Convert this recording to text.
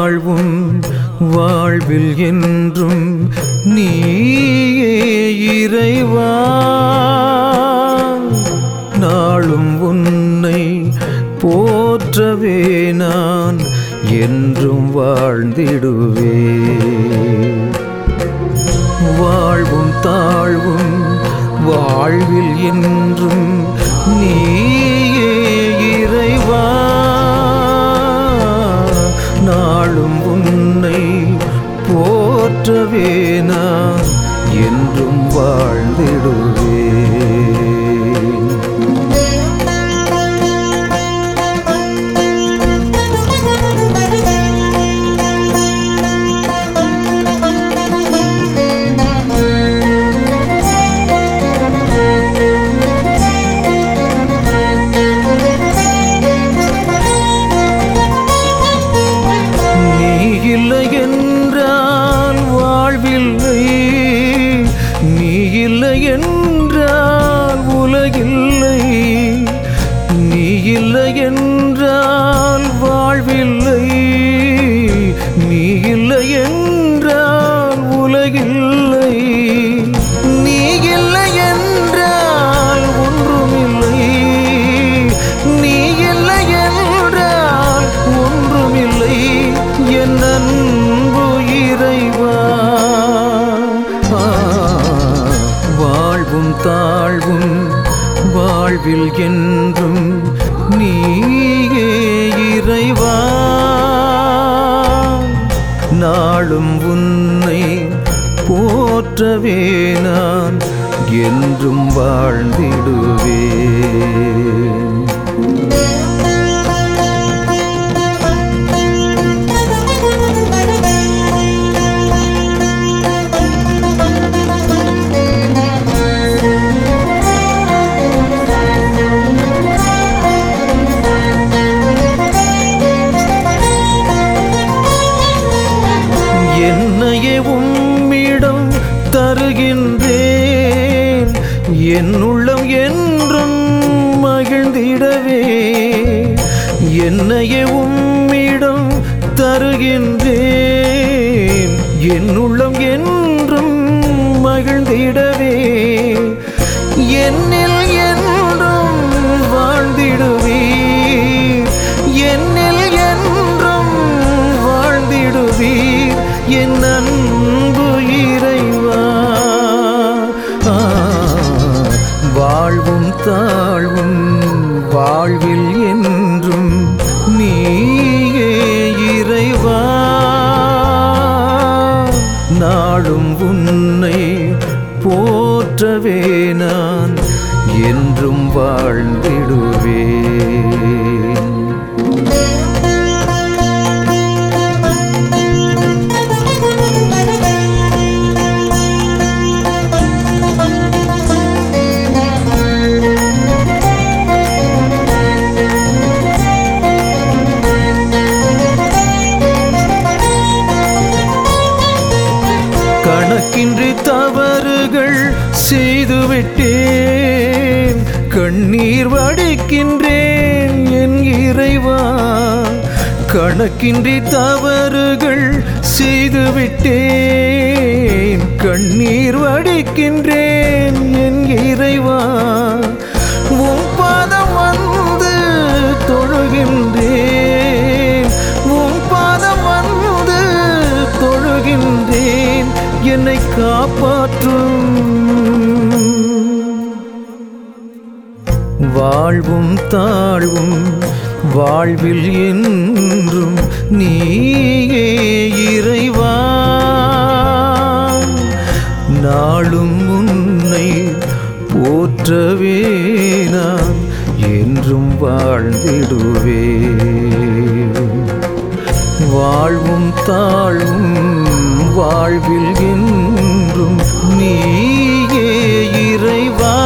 வாழ்வும் வாழ்வில் என்றும் நீயே இறைவா. நாளும் உன்னை போற்றவே நான் என்றும் வாழ்ந்திடுவே. வாழ்வும் தாழ்வும் வாழ்வில் என்றும் நீ நாளும் உன்னை போற்றவே நான் என்றும் வாழ்ந்திடுவே வாழ்வில் என்றும் நீயே இறைவா. நாளும் உன்னை போற்றவே நான் என்றும் வாழ்ந்திடுவே என் உள்ளம் என்றும் மகிழ்ந்திடவே. என்னையே உம்மிடம் தருகின்றேன். என் உள்ளம் என்றும் மகிழ்ந்திடவே. நான் என்றும் வாழ்ந்திடுவேன். விட்டேன். கண்ணீர் வடிக்கின்றேன் என் இறைவா. கணக்கின்றி தவறுகள் செய்துவிட்டேன் கண்ணீர் வடிக்கின்றேன் என் இறைவா. உன் பாதம் வந்து தொழுகின்றேன். உன் பாதம் வந்து தொழுகின்றேன். என்னை காப்பாற்றும் வாழ்வும் தாழ்வும் வாழ்வில் என்றும் நீயே இறைவா. நாளும் உன்னை போற்றவே நான் என்றும் வாழ்ந்திடுவே வாழ்வும் தாழ்வும் வாழ்வில் என்றும் நீயே இறைவா.